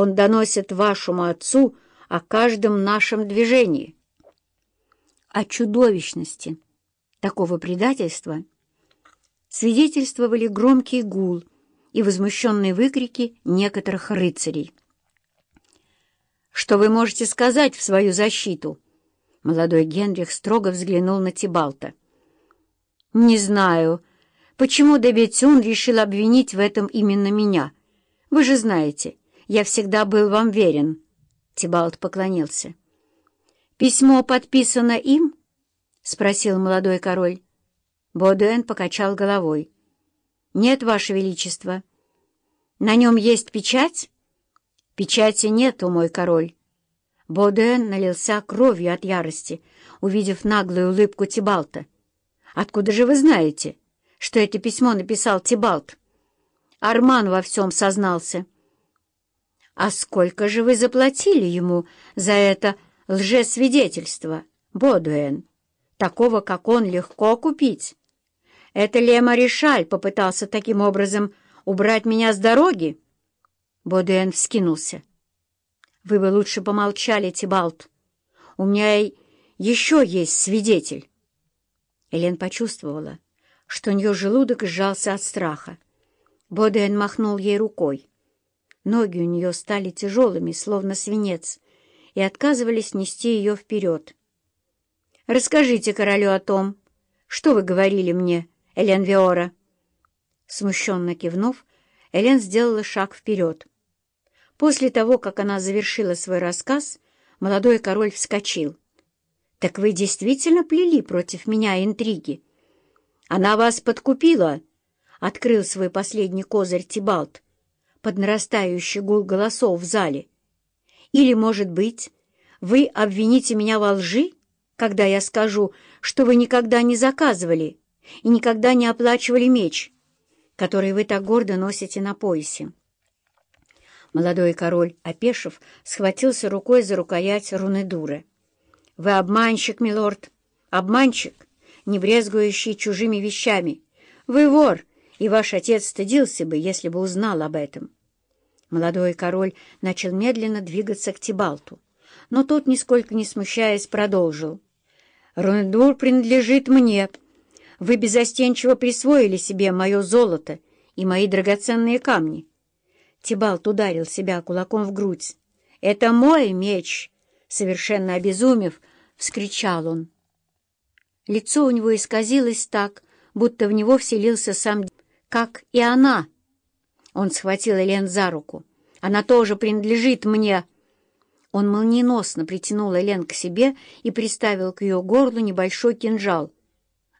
Он доносит вашему отцу о каждом нашем движении. О чудовищности такого предательства свидетельствовали громкий гул и возмущенные выкрики некоторых рыцарей. «Что вы можете сказать в свою защиту?» Молодой Генрих строго взглянул на Тибалта. «Не знаю, почему Дебетюн решил обвинить в этом именно меня. Вы же знаете, я всегда был вам верен». Тибалт поклонился. «Письмо подписано им?» — спросил молодой король. Бодуэн покачал головой. «Нет, Ваше Величество. На нем есть печать?» «Печати нету, мой король». Бодуэн налился кровью от ярости, увидев наглую улыбку Тибалта. «Откуда же вы знаете, что это письмо написал Тибалт?» Арман во всем сознался. «А сколько же вы заплатили ему за это лжесвидетельство, Бодуэн? Такого, как он, легко купить. Это Лема Ришаль попытался таким образом убрать меня с дороги?» Бодуэн вскинулся. Вы бы лучше помолчали, Тибалт. У меня еще есть свидетель. Элен почувствовала, что у нее желудок сжался от страха. Боден махнул ей рукой. Ноги у нее стали тяжелыми, словно свинец, и отказывались нести ее вперед. «Расскажите королю о том, что вы говорили мне, Элен Виора». Смущенно кивнув, Элен сделала шаг вперед. После того, как она завершила свой рассказ, молодой король вскочил. «Так вы действительно плели против меня интриги?» «Она вас подкупила!» — открыл свой последний козырь Тибалт под нарастающий гул голосов в зале. «Или, может быть, вы обвините меня во лжи, когда я скажу, что вы никогда не заказывали и никогда не оплачивали меч, который вы так гордо носите на поясе?» Молодой король, опешив, схватился рукой за рукоять руны дуры. «Вы обманщик, милорд! Обманщик, не брезгующий чужими вещами! Вы вор, и ваш отец стыдился бы, если бы узнал об этом!» Молодой король начал медленно двигаться к Тибалту, но тот, нисколько не смущаясь, продолжил. «Рунедур принадлежит мне. Вы безостенчиво присвоили себе мое золото и мои драгоценные камни. Тибалт ударил себя кулаком в грудь. «Это мой меч!» Совершенно обезумев, вскричал он. Лицо у него исказилось так, будто в него вселился сам, как и она. Он схватил Элен за руку. «Она тоже принадлежит мне!» Он молниеносно притянул Элен к себе и приставил к ее горлу небольшой кинжал.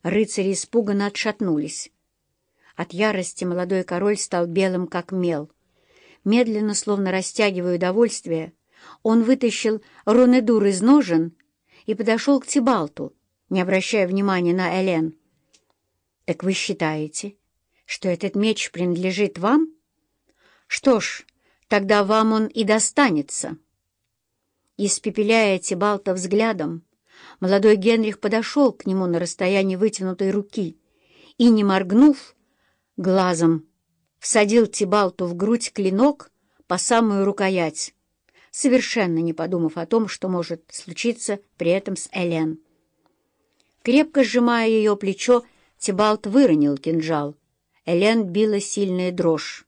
Рыцари испуганно отшатнулись. От ярости молодой король стал белым, как мел. Медленно, словно растягивая удовольствие, он вытащил Рунедур из ножен и подошел к Тибалту, не обращая внимания на Элен. «Так вы считаете, что этот меч принадлежит вам? Что ж, тогда вам он и достанется». Испепеляя Тибалта взглядом, молодой Генрих подошел к нему на расстоянии вытянутой руки и, не моргнув, глазом всадил Тибалту в грудь клинок по самую рукоять, совершенно не подумав о том, что может случиться при этом с Элен. Крепко сжимая ее плечо, Тибалт выронил кинжал. Элен била сильная дрожь.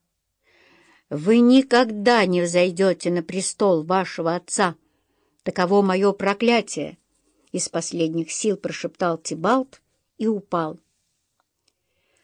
«Вы никогда не взойдете на престол вашего отца! Таково мое проклятие!» Из последних сил прошептал Тибалт и упал.